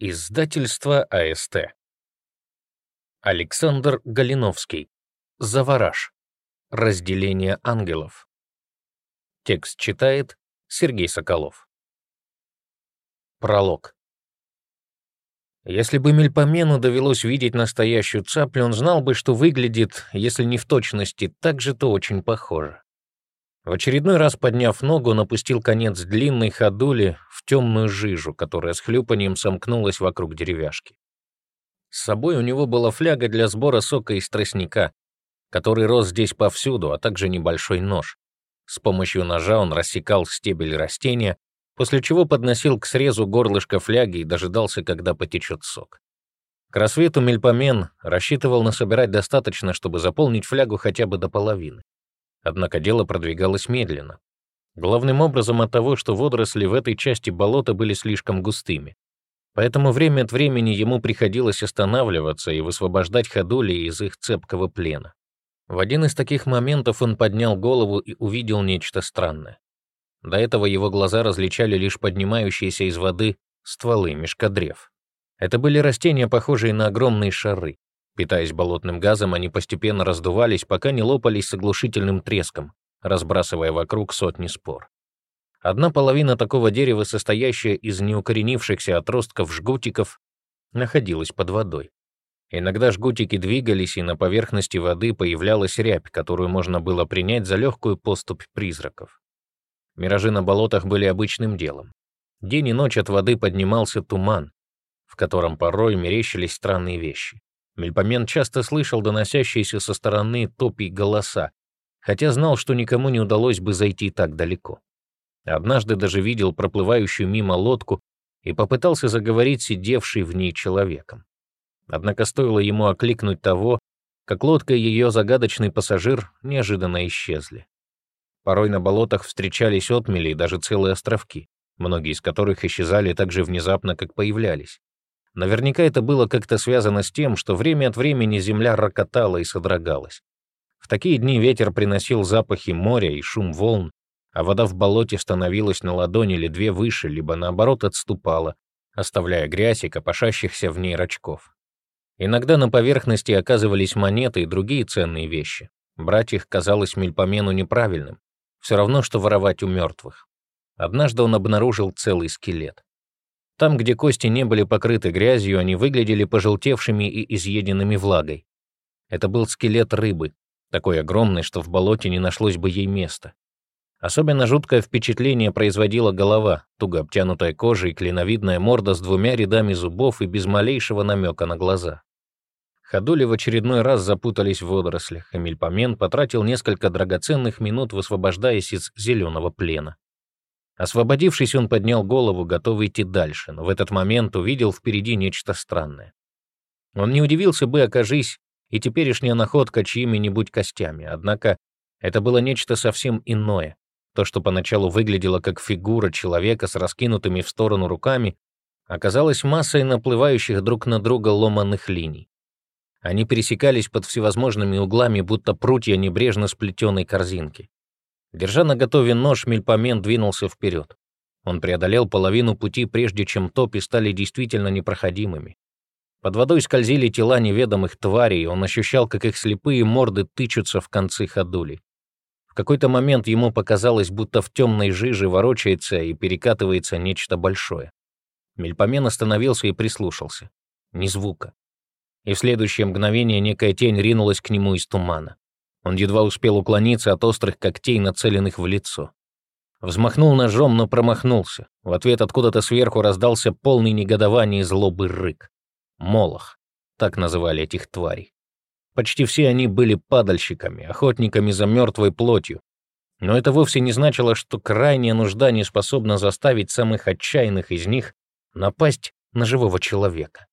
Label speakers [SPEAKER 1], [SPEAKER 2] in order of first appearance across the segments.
[SPEAKER 1] Издательство АСТ. Александр Галиновский. Завараж. Разделение ангелов. Текст читает Сергей Соколов. Пролог. Если бы Мельпомену довелось видеть настоящую цаплю, он знал бы, что выглядит, если не в точности, так же, то очень похоже. В очередной раз, подняв ногу, он опустил конец длинной ходули в темную жижу, которая с хлюпанием сомкнулась вокруг деревяшки. С собой у него была фляга для сбора сока из тростника, который рос здесь повсюду, а также небольшой нож. С помощью ножа он рассекал стебель растения, после чего подносил к срезу горлышко фляги и дожидался, когда потечет сок. К рассвету Мельпомен рассчитывал насобирать достаточно, чтобы заполнить флягу хотя бы до половины. Однако дело продвигалось медленно. Главным образом от того, что водоросли в этой части болота были слишком густыми. Поэтому время от времени ему приходилось останавливаться и высвобождать ходули из их цепкого плена. В один из таких моментов он поднял голову и увидел нечто странное. До этого его глаза различали лишь поднимающиеся из воды стволы мешкодрев. Это были растения, похожие на огромные шары. Питаясь болотным газом, они постепенно раздувались, пока не лопались с оглушительным треском, разбрасывая вокруг сотни спор. Одна половина такого дерева, состоящая из неукоренившихся отростков жгутиков, находилась под водой. Иногда жгутики двигались, и на поверхности воды появлялась рябь, которую можно было принять за легкую поступь призраков. Миражи на болотах были обычным делом. День и ночь от воды поднимался туман, в котором порой мерещились странные вещи. Мельпомен часто слышал доносящиеся со стороны топий голоса, хотя знал, что никому не удалось бы зайти так далеко. Однажды даже видел проплывающую мимо лодку и попытался заговорить сидевший в ней человеком. Однако стоило ему окликнуть того, как лодка и ее загадочный пассажир неожиданно исчезли. Порой на болотах встречались отмели и даже целые островки, многие из которых исчезали так же внезапно, как появлялись. Наверняка это было как-то связано с тем, что время от времени земля рокотала и содрогалась. В такие дни ветер приносил запахи моря и шум волн, а вода в болоте становилась на ладони или две выше, либо наоборот отступала, оставляя грязь и копошащихся в ней рачков. Иногда на поверхности оказывались монеты и другие ценные вещи. Брать их казалось Мельпомену неправильным. Все равно, что воровать у мертвых. Однажды он обнаружил целый скелет. Там, где кости не были покрыты грязью, они выглядели пожелтевшими и изъеденными влагой. Это был скелет рыбы, такой огромный, что в болоте не нашлось бы ей места. Особенно жуткое впечатление производила голова, туго обтянутая кожей, клиновидная морда с двумя рядами зубов и без малейшего намека на глаза. Ходули в очередной раз запутались в водорослях, и Мельпомен потратил несколько драгоценных минут, высвобождаясь из зеленого плена. Освободившись, он поднял голову, готовый идти дальше, но в этот момент увидел впереди нечто странное. Он не удивился бы, окажись, и теперешняя находка чьими-нибудь костями, однако это было нечто совсем иное. То, что поначалу выглядело как фигура человека с раскинутыми в сторону руками, оказалось массой наплывающих друг на друга ломаных линий. Они пересекались под всевозможными углами, будто прутья небрежно сплетенной корзинки. Держа на готове нож, Мельпомен двинулся вперед. Он преодолел половину пути, прежде чем топи стали действительно непроходимыми. Под водой скользили тела неведомых тварей, он ощущал, как их слепые морды тычутся в концы ходулей. В какой-то момент ему показалось, будто в темной жиже ворочается и перекатывается нечто большое. Мельпомен остановился и прислушался. Ни звука. И в следующее мгновение некая тень ринулась к нему из тумана. Он едва успел уклониться от острых когтей, нацеленных в лицо. Взмахнул ножом, но промахнулся. В ответ откуда-то сверху раздался полный негодования и злобы рык. Молох. Так называли этих тварей. Почти все они были падальщиками, охотниками за мертвой плотью. Но это вовсе не значило, что крайняя нужда не способна заставить самых отчаянных из них напасть на живого человека.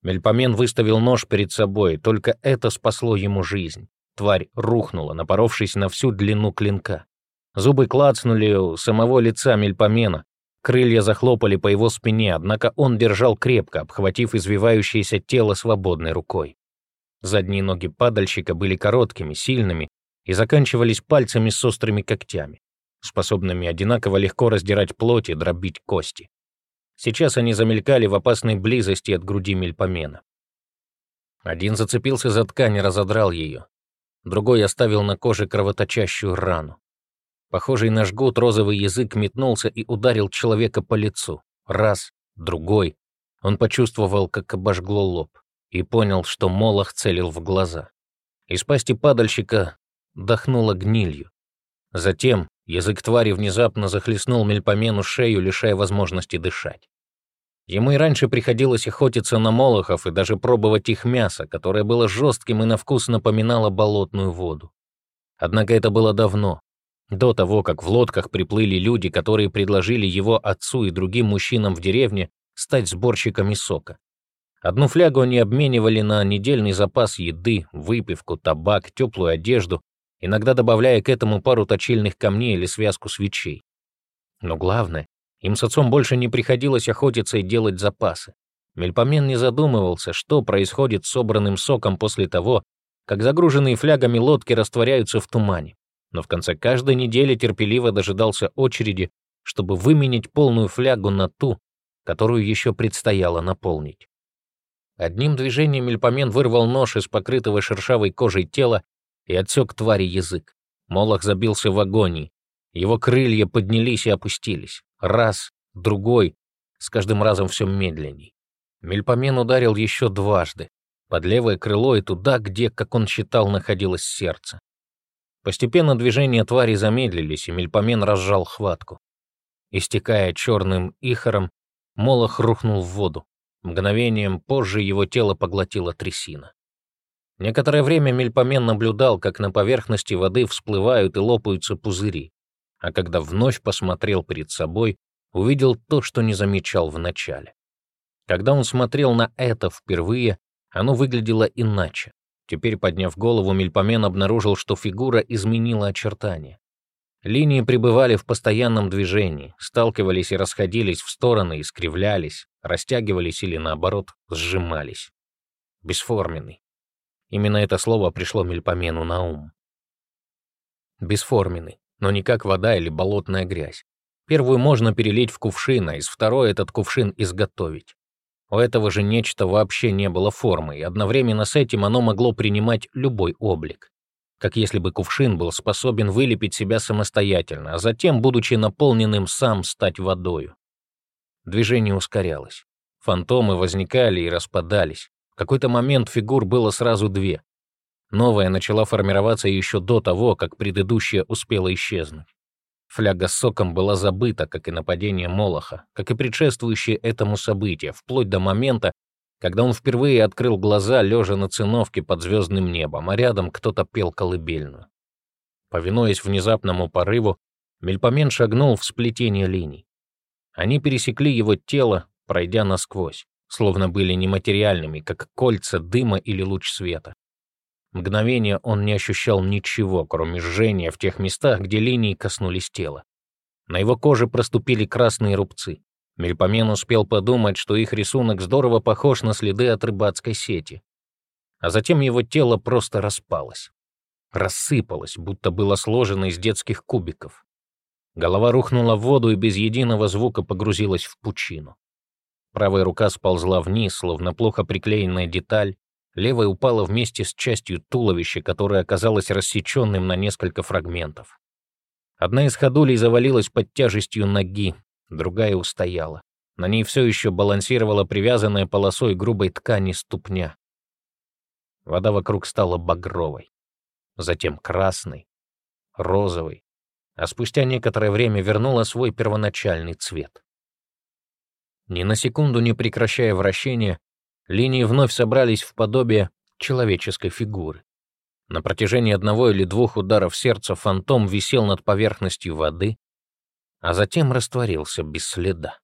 [SPEAKER 1] Мельпомен выставил нож перед собой, только это спасло ему жизнь. Тварь рухнула, напоровшись на всю длину клинка. Зубы клацнули у самого лица Мельпомена. Крылья захлопали по его спине, однако он держал крепко, обхватив извивающееся тело свободной рукой. Задние ноги падальщика были короткими, сильными и заканчивались пальцами с острыми когтями, способными одинаково легко раздирать плоть и дробить кости. Сейчас они замелькали в опасной близости от груди мельпомена. Один зацепился за ткань и разодрал ее. Другой оставил на коже кровоточащую рану. Похожий на жгут розовый язык метнулся и ударил человека по лицу. Раз, другой. Он почувствовал, как обожгло лоб, и понял, что Молох целил в глаза. Из пасти падальщика дохнуло гнилью. Затем язык твари внезапно захлестнул мельпомену шею, лишая возможности дышать. Ему и раньше приходилось охотиться на молохов и даже пробовать их мясо, которое было жестким и на вкус напоминало болотную воду. Однако это было давно, до того, как в лодках приплыли люди, которые предложили его отцу и другим мужчинам в деревне стать сборщиками сока. Одну флягу они обменивали на недельный запас еды, выпивку, табак, теплую одежду, иногда добавляя к этому пару точильных камней или связку свечей. Но главное, им с отцом больше не приходилось охотиться и делать запасы. Мельпомен не задумывался, что происходит с собранным соком после того, как загруженные флягами лодки растворяются в тумане. Но в конце каждой недели терпеливо дожидался очереди, чтобы выменить полную флягу на ту, которую еще предстояло наполнить. Одним движением Мельпомен вырвал нож из покрытого шершавой кожей тела и отсек твари язык. Молох забился в агонии. Его крылья поднялись и опустились. Раз, другой, с каждым разом все медленней. Мельпомен ударил еще дважды, под левое крыло и туда, где, как он считал, находилось сердце. Постепенно движения твари замедлились, и Мельпомен разжал хватку. Истекая черным ихором, Молох рухнул в воду. Мгновением позже его тело поглотила трясина. Некоторое время Мельпомен наблюдал, как на поверхности воды всплывают и лопаются пузыри а когда вновь посмотрел перед собой, увидел то, что не замечал вначале. Когда он смотрел на это впервые, оно выглядело иначе. Теперь, подняв голову, Мельпомен обнаружил, что фигура изменила очертания. Линии пребывали в постоянном движении, сталкивались и расходились в стороны, искривлялись, растягивались или, наоборот, сжимались. Бесформенный. Именно это слово пришло Мельпомену на ум. Бесформенный но не как вода или болотная грязь. Первую можно перелить в кувшин, а из второй этот кувшин изготовить. У этого же нечто вообще не было формы, и одновременно с этим оно могло принимать любой облик. Как если бы кувшин был способен вылепить себя самостоятельно, а затем, будучи наполненным, сам стать водою. Движение ускорялось. Фантомы возникали и распадались. В какой-то момент фигур было сразу две. Новая начала формироваться еще до того, как предыдущая успела исчезнуть. Фляга с соком была забыта, как и нападение Молоха, как и предшествующее этому событие, вплоть до момента, когда он впервые открыл глаза, лежа на циновке под звездным небом, а рядом кто-то пел колыбельную. Повинуясь внезапному порыву, Мельпомен шагнул в сплетение линий. Они пересекли его тело, пройдя насквозь, словно были нематериальными, как кольца дыма или луч света. Мгновение он не ощущал ничего, кроме жжения в тех местах, где линии коснулись тела. На его коже проступили красные рубцы. Мельпомен успел подумать, что их рисунок здорово похож на следы от рыбацкой сети. А затем его тело просто распалось. Рассыпалось, будто было сложено из детских кубиков. Голова рухнула в воду и без единого звука погрузилась в пучину. Правая рука сползла вниз, словно плохо приклеенная деталь, Левая упала вместе с частью туловища, которое оказалось рассеченным на несколько фрагментов. Одна из ходулей завалилась под тяжестью ноги, другая устояла. На ней все еще балансировала привязанная полосой грубой ткани ступня. Вода вокруг стала багровой, затем красной, розовой, а спустя некоторое время вернула свой первоначальный цвет. Ни на секунду не прекращая вращения, Линии вновь собрались в подобие человеческой фигуры. На протяжении одного или двух ударов сердца фантом висел над поверхностью воды, а затем растворился без следа.